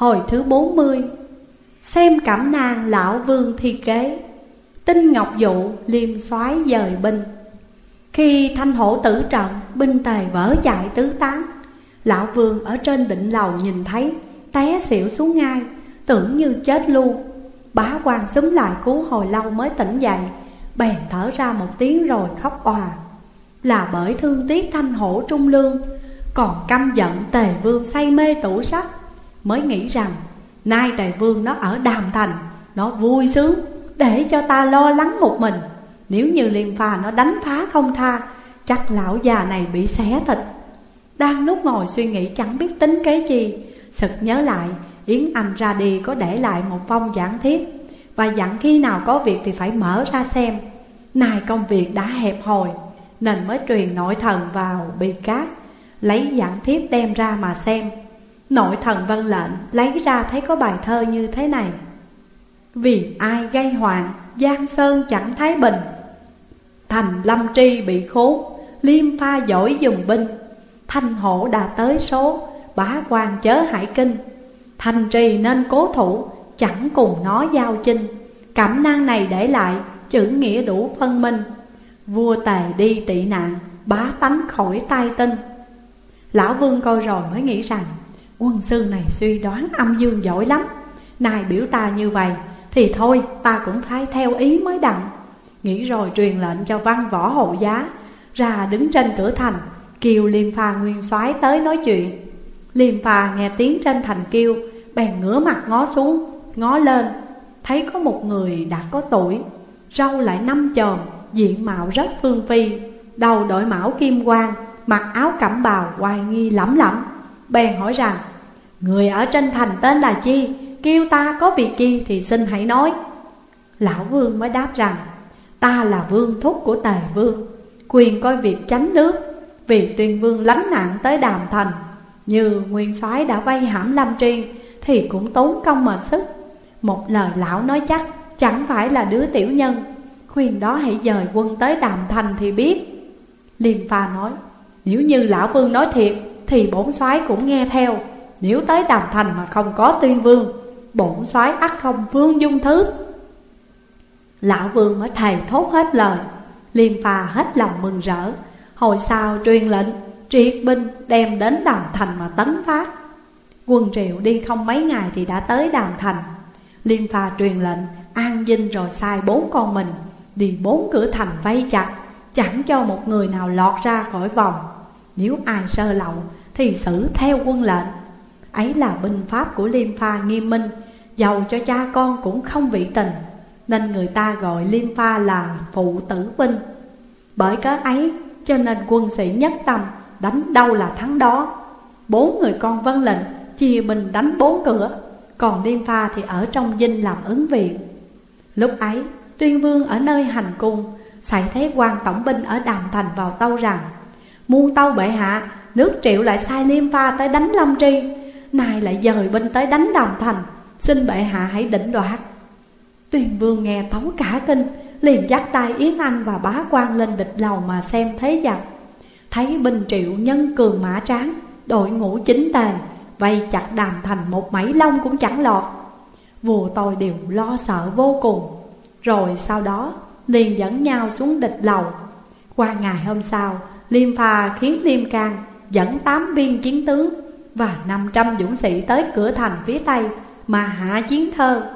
Hồi thứ 40 Xem cảm nàng lão vương thi kế. Tinh ngọc dụ liêm soái dời binh. Khi thanh hổ tử trận, Binh tề vỡ chạy tứ tán. Lão vương ở trên đỉnh lầu nhìn thấy, Té xỉu xuống ngay Tưởng như chết luôn. Bá quan xúm lại cứu hồi lâu mới tỉnh dậy, Bèn thở ra một tiếng rồi khóc òa Là bởi thương tiếc thanh hổ trung lương, Còn căm giận tề vương say mê tủ sách Mới nghĩ rằng Nay đại vương nó ở đàm thành, Nó vui sướng Để cho ta lo lắng một mình. Nếu như liên pha nó đánh phá không tha, Chắc lão già này bị xé thịt. Đang lúc ngồi suy nghĩ chẳng biết tính kế gì Sực nhớ lại, Yến Anh ra đi có để lại một phong giảng thiết Và dặn khi nào có việc thì phải mở ra xem. Này công việc đã hẹp hồi Nên mới truyền nội thần vào bì cát, Lấy giảng thiếp đem ra mà xem. Nội thần văn lệnh lấy ra thấy có bài thơ như thế này. Vì ai gây hoạn, Giang Sơn chẳng thái bình. Thành lâm tri bị khốn, liêm pha giỏi dùng binh. Thanh hổ đã tới số, bá quan chớ hải kinh. Thành trì nên cố thủ, chẳng cùng nó giao chinh. Cảm năng này để lại, chữ nghĩa đủ phân minh. Vua tề đi tị nạn, bá tánh khỏi tai tinh. Lão vương coi rồi mới nghĩ rằng Quân sư này suy đoán âm dương giỏi lắm. Này biểu ta như vậy, Thì thôi, ta cũng phải theo ý mới đặng. Nghĩ rồi truyền lệnh cho văn võ hộ giá, Ra đứng trên cửa thành Kiều liêm pha nguyên soái tới nói chuyện. Liêm pha nghe tiếng trên thành kêu, Bèn ngửa mặt ngó xuống, Ngó lên, Thấy có một người đã có tuổi, Râu lại năm chòm, Diện mạo rất phương phi, Đầu đội mão kim quang, Mặc áo cẩm bào hoài nghi lẫm lẫm. Bèn hỏi rằng, Người ở trên thành tên là chi? Kêu ta có việc chi thì xin hãy nói. Lão vương mới đáp rằng, Ta là vương thúc của tề vương, Quyền coi việc tránh nước, Vì tuyên vương lánh nạn tới đàm thành. Như nguyên soái đã vay hãm lâm tri Thì cũng tốn công mệt sức. Một lời lão nói chắc Chẳng phải là đứa tiểu nhân, Khuyên đó hãy dời quân tới đàm thành thì biết. Liêm pha nói, Nếu như lão vương nói thiệt thì bổn soái cũng nghe theo. Nếu tới đàm thành mà không có tuyên vương, Bổn soái ắt không vương dung thứ. Lão vương mới thầy thốt hết lời, Liêm phà hết lòng mừng rỡ, Hồi sau truyền lệnh, Triệt binh đem đến đàm thành mà tấn phát. Quân triệu đi không mấy ngày thì đã tới đàm thành. Liêm phà truyền lệnh, An dinh rồi sai bốn con mình, Đi bốn cửa thành vây chặt, Chẳng cho một người nào lọt ra khỏi vòng. Nếu ai sơ lậu thì xử theo quân lệnh. Ấy là binh pháp của Liêm Pha nghiêm minh, Giàu cho cha con cũng không vị tình, Nên người ta gọi Liêm Pha là phụ tử binh. Bởi cớ ấy, cho nên quân sĩ nhất tâm Đánh đâu là thắng đó. Bốn người con vân lệnh chia binh đánh bốn cửa, Còn Liêm Pha thì ở trong dinh làm ứng viện Lúc ấy, tuyên vương ở nơi hành cung Xảy thấy quan tổng binh ở đàm thành vào tâu rằng, Muôn tâu bệ hạ Nước triệu lại sai Liêm Pha tới đánh Long Tri. Nay lại dời binh tới đánh đàm thành. Xin bệ hạ hãy định đoạt. Tuyền vương nghe thấu cả kinh, Liền dắt tay Yến Anh và bá quan lên địch lầu mà xem thế giặc Thấy binh triệu nhân cường mã tráng, Đội ngũ chính tề, Vây chặt đàm thành một mảy lông cũng chẳng lọt. Vua tôi đều lo sợ vô cùng. Rồi sau đó, liền dẫn nhau xuống địch lầu. Qua ngày hôm sau Liêm Pha khiến Liêm Cang dẫn tám viên chiến tướng và 500 dũng sĩ tới cửa thành phía tây Mà hạ chiến thơ.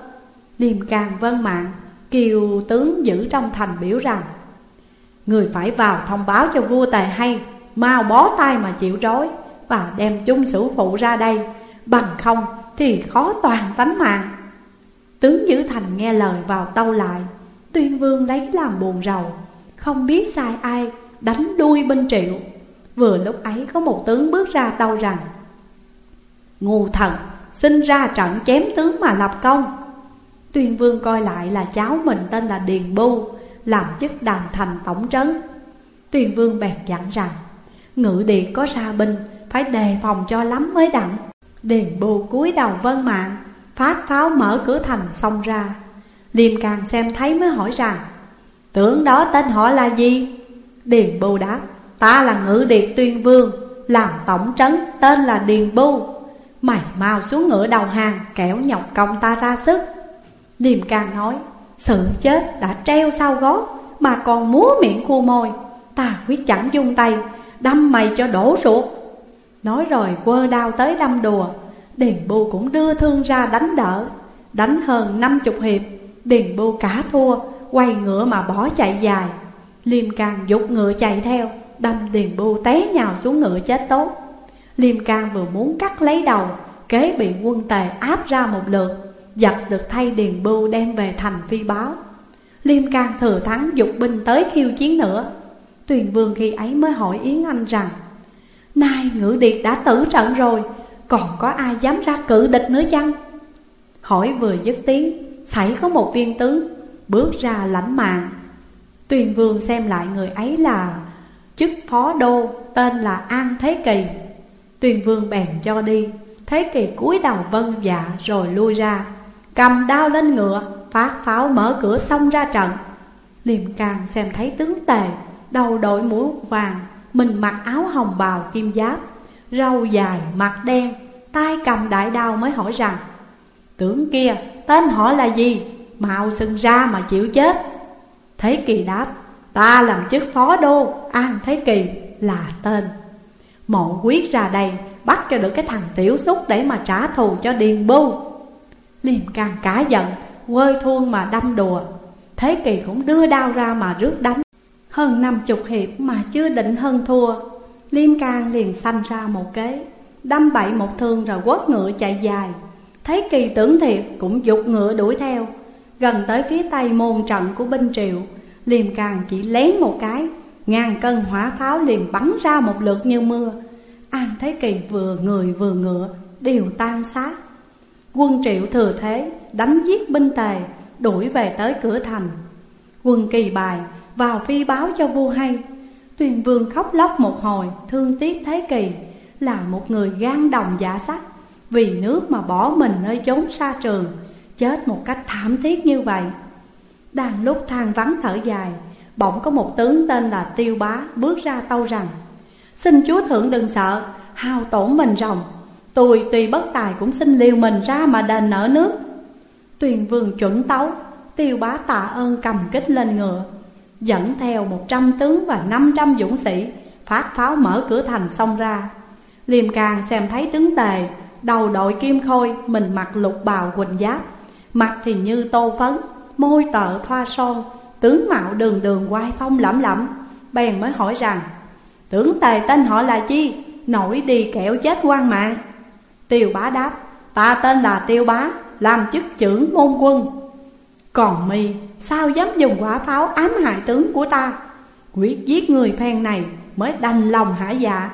Liêm càng vân mạng, Kiều tướng giữ trong thành biểu rằng, Người phải vào thông báo cho vua tài hay, Mau bó tay mà chịu rối Và đem chung sử phụ ra đây, Bằng không thì khó toàn tánh mạng. Tướng giữ thành nghe lời vào tâu lại, Tuyên vương lấy làm buồn rầu, Không biết sai ai đánh đuôi bên triệu. Vừa lúc ấy có một tướng bước ra tâu rằng, Ngu thần, sinh ra trận chém tướng mà lập công. Tuyên vương coi lại là cháu mình tên là Điền Bu Làm chức đàm thành tổng trấn. Tuyên vương bèn dặn rằng, Ngự điệt có ra binh, Phải đề phòng cho lắm mới đặng. Điền Bu cúi đầu vân mạng, Phát pháo mở cửa thành xông ra. Liêm càng xem thấy mới hỏi rằng, Tướng đó tên họ là gì? Điền Bu đáp Ta là ngự điệt tuyên vương, Làm tổng trấn, tên là Điền Bu Mày mau xuống ngựa đầu hàng kẻo nhọc công ta ra sức. Liêm càng nói, Sự chết đã treo sau gót Mà còn múa miệng khu môi. Ta quyết chẳng dung tay, Đâm mày cho đổ ruột. Nói rồi quơ đao tới đâm đùa. Điền bu cũng đưa thương ra đánh đỡ. Đánh hơn năm chục hiệp, Điền bu cả thua, Quay ngựa mà bỏ chạy dài. Liêm càng dục ngựa chạy theo. Đâm Điền bu té nhào xuống ngựa chết tốt Liêm can vừa muốn cắt lấy đầu, Kế bị quân tề áp ra một lượt, Giật được thay Điền Bưu đem về thành phi báo. Liêm can thừa thắng dục binh tới khiêu chiến nữa. Tuyền vương khi ấy mới hỏi Yến Anh rằng, Nay ngữ điệt đã tử trận rồi, Còn có ai dám ra cự địch nữa chăng? Hỏi vừa dứt tiếng Xảy có một viên tướng, Bước ra lãnh mạng. Tuyền vương xem lại người ấy là Chức phó đô Tên là An Thế Kỳ. Tuyền vương bèn cho đi. Thế Kỳ cúi đầu vân dạ rồi lui ra. Cầm đao lên ngựa Phát pháo mở cửa xông ra trận. Liêm càng xem thấy tướng tề Đầu đội mũ vàng Mình mặc áo hồng bào kim giáp Râu dài, mặt đen tay cầm đại đao mới hỏi rằng Tướng kia tên họ là gì? Mạo xưng ra mà chịu chết. Thế Kỳ đáp Ta làm chức phó đô, An Thế Kỳ là tên. Mộ quyết ra đây, Bắt cho được cái thằng tiểu xúc Để mà trả thù cho Điền Bưu. Liêm càng cả giận Quơi thương mà đâm đùa. Thế Kỳ cũng đưa đao ra mà rước đánh. Hơn năm chục hiệp mà chưa định hơn thua. Liêm càng liền sanh ra một kế, Đâm bậy một thương rồi quất ngựa chạy dài. Thấy kỳ tưởng thiệt cũng dục ngựa đuổi theo. Gần tới phía tây môn trận của binh triệu Liêm càng chỉ lén một cái, Ngàn cân hỏa pháo liền bắn ra một lượt như mưa. An Thế Kỳ vừa người vừa ngựa, đều tan xác. Quân triệu thừa thế, đánh giết binh tề, Đuổi về tới cửa thành. Quân kỳ bài, vào phi báo cho vua hay. Tuyền vương khóc lóc một hồi, thương tiếc Thế Kỳ, Là một người gan đồng dạ sắc. Vì nước mà bỏ mình nơi chốn xa trường, Chết một cách thảm thiết như vậy. Đang lúc than vắng thở dài, Bỗng có một tướng tên là Tiêu Bá bước ra tâu rằng, Xin chúa thượng đừng sợ, Hao tổn mình rồng Tôi tuy bất tài cũng xin liều mình ra mà đền nợ nước. Tuyền vương chuẩn tấu, Tiêu bá tạ ơn cầm kích lên ngựa, Dẫn theo một trăm tướng và năm trăm dũng sĩ, Phát pháo mở cửa thành xông ra. Liêm càng xem thấy tướng tề, Đầu đội kim khôi, Mình mặc lục bào quỳnh giáp, Mặt thì như tô phấn. Môi tợ thoa son, Tướng mạo đường đường quai phong lẫm lẫm. Bèn mới hỏi rằng, Tướng tề tên họ là chi? Nổi đi kẹo chết quan mạng. Tiêu bá đáp, Ta tên là Tiêu bá, Làm chức trưởng môn quân. Còn mi, sao dám dùng quả pháo ám hại tướng của ta? Quyết giết người phen này mới đành lòng hả dạ?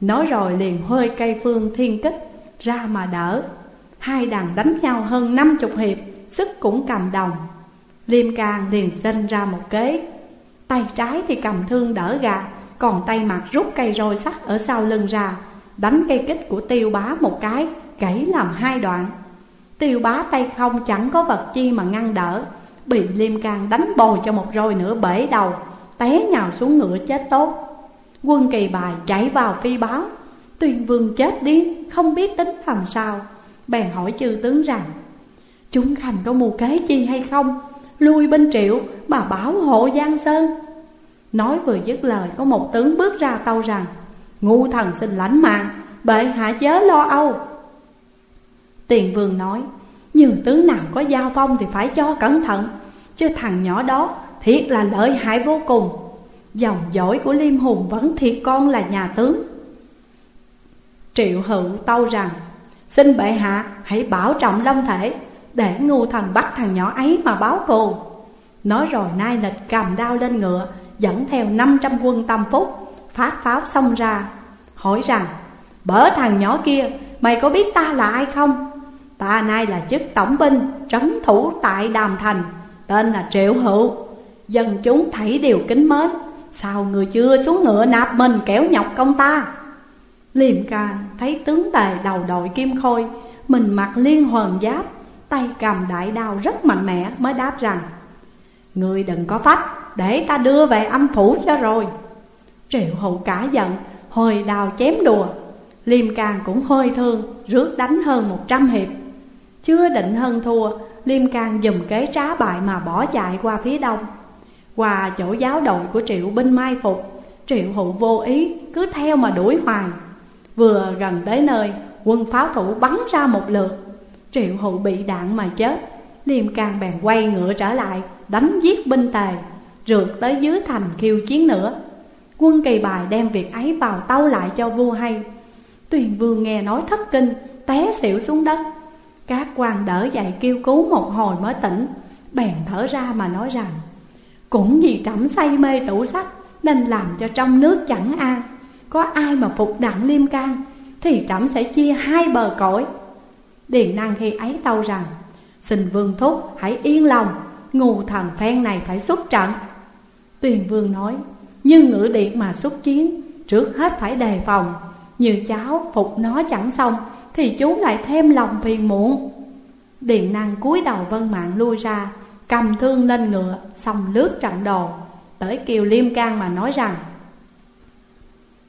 Nói rồi liền hơi cây phương thiên kích ra mà đỡ. Hai đàn đánh nhau hơn năm chục hiệp Sức cũng cầm đồng. Liêm càng liền sinh ra một kế. Tay trái thì cầm thương đỡ gà, Còn tay mặt rút cây roi sắt ở sau lưng ra. Đánh cây kích của tiêu bá một cái, Gãy làm hai đoạn. Tiêu bá tay không chẳng có vật chi mà ngăn đỡ, Bị liêm can đánh bồi cho một roi nữa bể đầu, Té nhào xuống ngựa chết tốt. Quân kỳ bài chạy vào phi báo. Tuyên vương chết điên Không biết tính làm sao. Bèn hỏi chư tướng rằng Chúng khanh có mù kế chi hay không? Lui bên triệu, mà bảo hộ Giang Sơn. Nói vừa dứt lời, Có một tướng bước ra tâu rằng, Ngu thần xin lãnh mạng, Bệ hạ chớ lo âu. Tiền vương nói Nhưng tướng nào có giao phong thì phải cho cẩn thận, Chứ thằng nhỏ đó thiệt là lợi hại vô cùng. Dòng dõi của Liêm Hùng vẫn thiệt con là nhà tướng. Triệu hữu tâu rằng, Xin bệ hạ hãy bảo trọng long thể để ngu thần bắt thằng nhỏ ấy mà báo cù Nói rồi nai nịch cầm đao lên ngựa, Dẫn theo 500 quân tâm phúc, Phát pháo xông ra, Hỏi rằng Bở thằng nhỏ kia, Mày có biết ta là ai không? Ta nay là chức tổng binh, Trấn thủ tại Đàm Thành, Tên là Triệu Hữu. Dân chúng thấy đều kính mến, Sao người chưa xuống ngựa nạp mình kéo nhọc công ta? Liềm càng thấy tướng tề đầu đội kim khôi, Mình mặc liên hoàn giáp Tay cầm đại đao rất mạnh mẽ mới đáp rằng Người đừng có phách, Để ta đưa về âm phủ cho rồi. Triệu hậu cả giận Hồi đào chém đùa. Liêm càng cũng hơi thương, rước đánh hơn một trăm hiệp. Chưa định hơn thua, Liêm Cang dùm kế trá bại mà bỏ chạy qua phía đông. Qua chỗ giáo đội của Triệu binh mai phục, Triệu hậu vô ý, cứ theo mà đuổi hoài. Vừa gần tới nơi, quân pháo thủ bắn ra một lượt Triệu hụ bị đạn mà chết Liêm Cang bèn quay ngựa trở lại, Đánh giết binh tề, Rượt tới dưới thành khiêu chiến nữa. Quân kỳ bài đem việc ấy vào tâu lại cho vua hay. Tuyền vương nghe nói thất kinh, Té xỉu xuống đất. Các quan đỡ dậy kêu cứu một hồi mới tỉnh, Bèn thở ra mà nói rằng, Cũng vì trẫm say mê tủ sách, Nên làm cho trong nước chẳng an. Có ai mà phục đặng liêm can, Thì trẫm sẽ chia hai bờ cõi. Điền năng khi ấy tâu rằng, Xin vương thúc, hãy yên lòng, Ngu thần phen này phải xuất trận. Tuyền vương nói, Như ngữ điện mà xuất chiến, Trước hết phải đề phòng. Như cháu phục nó chẳng xong, Thì chú lại thêm lòng phiền muộn. Điền năng cúi đầu vân mạng lui ra, Cầm thương lên ngựa Xong lướt trận đồ. Tới kiều liêm can mà nói rằng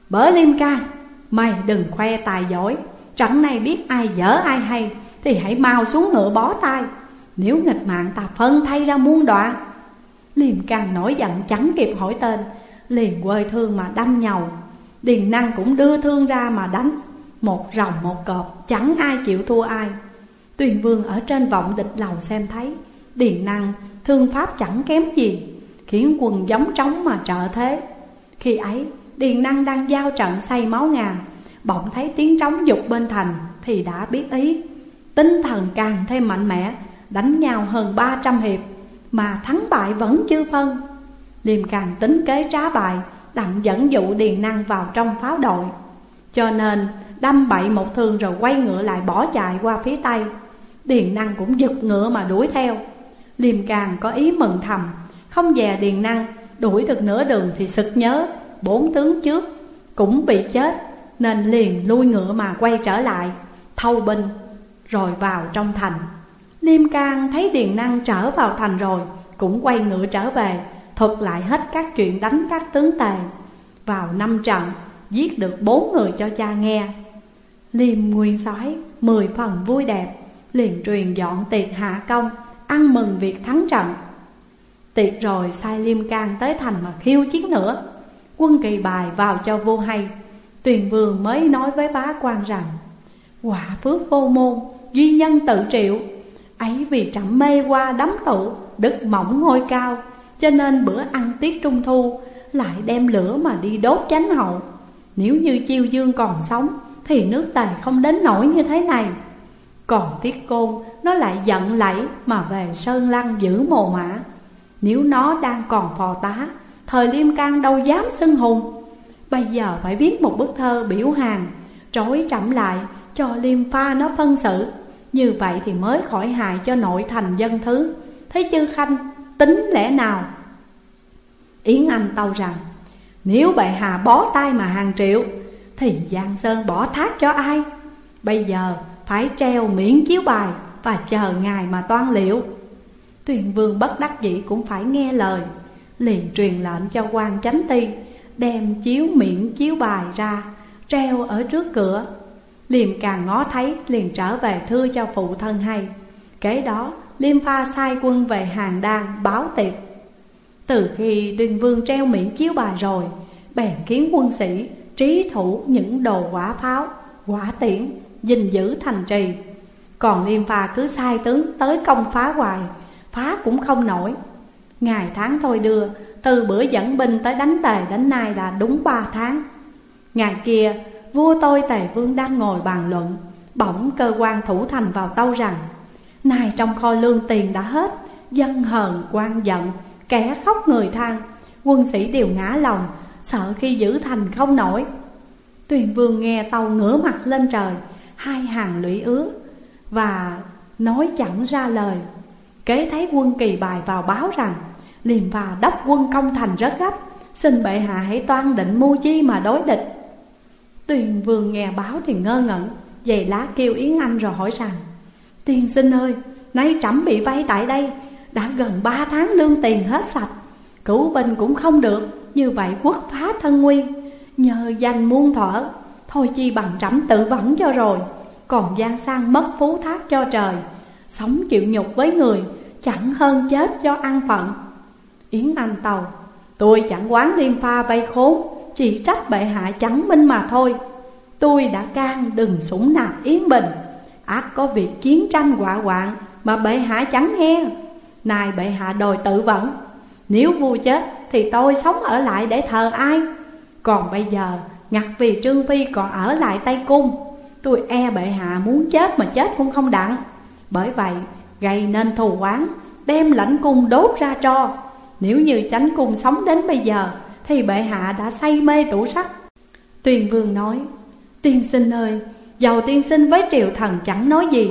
Bở liêm can, Mày đừng khoe tài giỏi. Trận này biết ai dở ai hay, Thì hãy mau xuống ngựa bó tay. Nếu nghịch mạng ta phân thay ra muôn đoạn. Liềm càng nổi giận chẳng kịp hỏi tên, Liền quơi thương mà đâm nhầu. Điền năng cũng đưa thương ra mà đánh. Một rồng một cọp, chẳng ai chịu thua ai. Tuyền vương ở trên vọng địch lầu xem thấy, Điền năng thương pháp chẳng kém gì, Khiến quần giống trống mà trợ thế. Khi ấy, Điền năng đang giao trận say máu ngà Bỗng thấy tiếng trống dục bên thành Thì đã biết ý. Tinh thần càng thêm mạnh mẽ, Đánh nhau hơn 300 hiệp, Mà thắng bại vẫn chưa phân. Liêm càng tính kế trá bại Đặng dẫn dụ điền năng vào trong pháo đội. Cho nên, đâm bậy một thương rồi quay ngựa lại bỏ chạy qua phía tây. Điền năng cũng giật ngựa mà đuổi theo. Liêm càng có ý mừng thầm, Không dè điền năng, đuổi được nửa đường thì sực nhớ, Bốn tướng trước cũng bị chết. Nên liền lui ngựa mà quay trở lại, Thâu binh, rồi vào trong thành. Liêm Cang thấy Điền Năng trở vào thành rồi, Cũng quay ngựa trở về, Thuật lại hết các chuyện đánh các tướng tề. Vào năm trận, Giết được bốn người cho cha nghe. Liêm nguyên soái, Mười phần vui đẹp, Liền truyền dọn tiệc hạ công, Ăn mừng việc thắng trận. Tiệc rồi sai Liêm Cang tới thành mà khiêu chiến nữa. Quân kỳ bài vào cho vua hay. Tuyền vương mới nói với bá quan rằng, Quả phước vô môn, duy nhân tự triệu. Ấy vì trẫm mê qua đấm tụ, đức mỏng ngôi cao, cho nên bữa ăn tiết trung thu lại đem lửa mà đi đốt chánh hậu. Nếu như chiêu dương còn sống, thì nước tề không đến nổi như thế này. Còn tiết côn, nó lại giận lẫy mà về sơn lăng giữ mồ mã nếu nó đang còn phò tá, thời liêm can đâu dám xưng hùng bây giờ phải viết một bức thơ biểu hàng trói chậm lại, cho liêm pha nó phân xử. Như vậy thì mới khỏi hại cho nội thành dân thứ. Thấy chư Khanh, tính lẽ nào? Yến Anh tâu rằng, Nếu bệ hạ bó tay mà hàng triệu, Thì Giang Sơn bỏ thác cho ai? Bây giờ phải treo miễn chiếu bài Và chờ ngài mà toan liệu. Tuyền vương bất đắc dĩ cũng phải nghe lời, Liền truyền lệnh cho quan chánh ti. Đem chiếu miễn chiếu bài ra Treo ở trước cửa. Liêm càng ngó thấy liền trở về thưa cho phụ thân hay. Kế đó Liêm pha sai quân về hàng đan báo tiệp. Từ khi đinh vương treo miệng chiếu bài rồi Bèn kiến quân sĩ trí thủ những đồ quả pháo, quả tiễn gìn giữ thành trì. Còn Liêm pha cứ sai tướng tới công phá hoài Phá cũng không nổi. Ngày tháng thôi đưa từ bữa dẫn binh tới đánh tề đến nay là đúng ba tháng. Ngày kia, Vua tôi tề vương đang ngồi bàn luận, Bỗng cơ quan thủ thành vào tâu rằng, Này trong kho lương tiền đã hết, Dân hờn quan giận, Kẻ khóc người than Quân sĩ đều ngã lòng, Sợ khi giữ thành không nổi. Tuyền vương nghe tàu ngửa mặt lên trời, Hai hàng lũy ứa Và nói chẳng ra lời. Kế thấy quân kỳ bài vào báo rằng Liền và đốc quân công thành rất gấp. Xin bệ hạ hãy toan định mưu chi mà đối địch. Tuyền vương nghe báo thì ngơ ngẩn Dày lá kêu Yến Anh rồi hỏi rằng Tiên sinh ơi, nay trẫm bị vay tại đây Đã gần ba tháng lương tiền hết sạch Cứu binh cũng không được Như vậy quốc phá thân nguyên Nhờ danh muôn thuở Thôi chi bằng trẫm tự vẫn cho rồi Còn gian sang mất phú thác cho trời. Sống chịu nhục với người Chẳng hơn chết cho ăn phận. Yến Anh Tàu. Tôi chẳng quán liêm pha vay khốn, Chỉ trách bệ hạ chẳng minh mà thôi. Tôi đã can đừng sủng nạp Yến Bình. Ác có việc chiến tranh quả quạng Mà bệ hạ chẳng nghe. Này bệ hạ đòi tự vẫn. Nếu vua chết thì tôi sống ở lại để thờ ai? Còn bây giờ, ngặt vì Trương Phi còn ở lại Tây Cung, Tôi e bệ hạ muốn chết mà chết cũng không đặng. Bởi vậy, gây nên thù oán, Đem lãnh cung đốt ra cho. Nếu như chánh cung sống đến bây giờ, Thì bệ hạ đã say mê tủ sách. Tuyền vương nói, Tiên sinh ơi, Dầu tiên sinh với triều thần chẳng nói gì,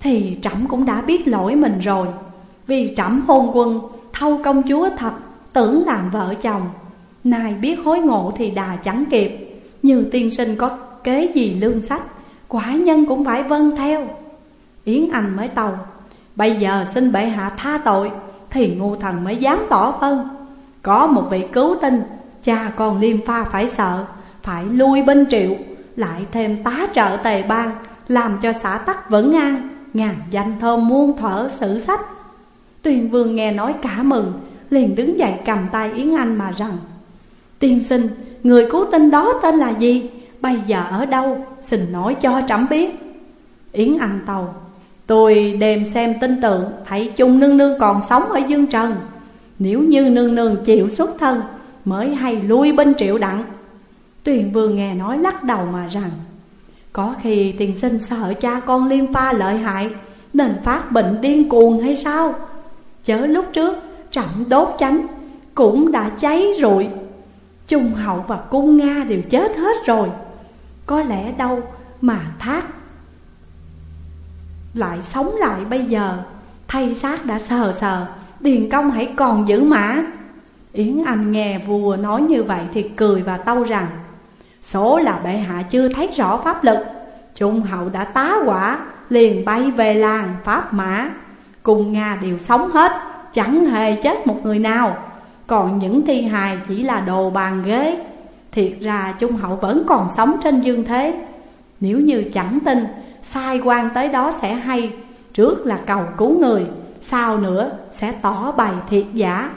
Thì trẫm cũng đã biết lỗi mình rồi. Vì trẫm hôn quân, Thâu công chúa thật Tưởng làm vợ chồng. Nay biết hối ngộ thì đà chẳng kịp. Như tiên sinh có kế gì lương sách, Quả nhân cũng phải vâng theo. Yến Anh mới tàu, Bây giờ xin bệ hạ tha tội thì ngu thần mới dám tỏ phân Có một vị cứu tinh Cha con liêm pha phải sợ Phải lui binh triệu Lại thêm tá trợ tề bang Làm cho xã tắc vững an Ngàn danh thơm muôn thở sử sách Tuyên vương nghe nói cả mừng Liền đứng dậy cầm tay Yến Anh mà rằng Tiên sinh, người cứu tinh đó tên là gì? Bây giờ ở đâu? Xin nói cho trẫm biết Yến Anh tàu Tôi đêm xem tin tượng Thấy chung nương nương còn sống ở dương trần. Nếu như nương nương chịu xuất thân, Mới hay lui bên triệu đặng. Tuyền vương nghe nói lắc đầu mà rằng, Có khi tiền sinh sợ cha con liêm pha lợi hại, Nên phát bệnh điên cuồng hay sao? Chớ lúc trước trọng đốt chánh Cũng đã cháy rồi Trung hậu và cung Nga đều chết hết rồi. Có lẽ đâu mà thác lại sống lại bây giờ. Thay xác đã sờ sờ, Điền công hãy còn giữ mã. Yến Anh nghe vua nói như vậy thì cười và tâu rằng, Số là bệ hạ chưa thấy rõ pháp lực. Trung hậu đã tá quả, Liền bay về làng Pháp Mã. Cùng Nga đều sống hết, Chẳng hề chết một người nào. Còn những thi hài chỉ là đồ bàn ghế. Thiệt ra Trung hậu vẫn còn sống trên dương thế. Nếu như chẳng tin Sai quan tới đó sẽ hay. Trước là cầu cứu người, Sau nữa sẽ tỏ bày thiệt giả.